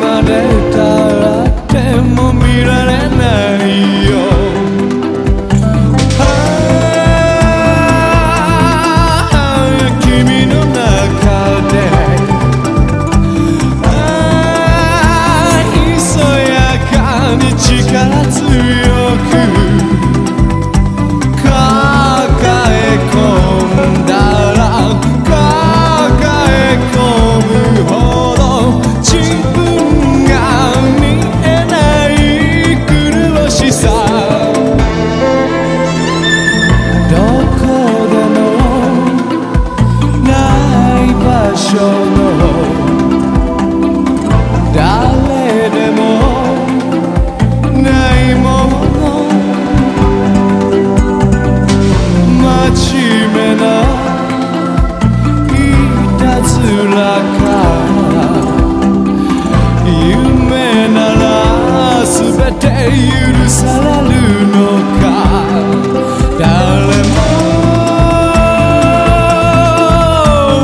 まれたらでも見られないよ。ああ君の中で。ああやかに力強い許されるのか？誰も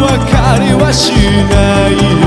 分かりはしない。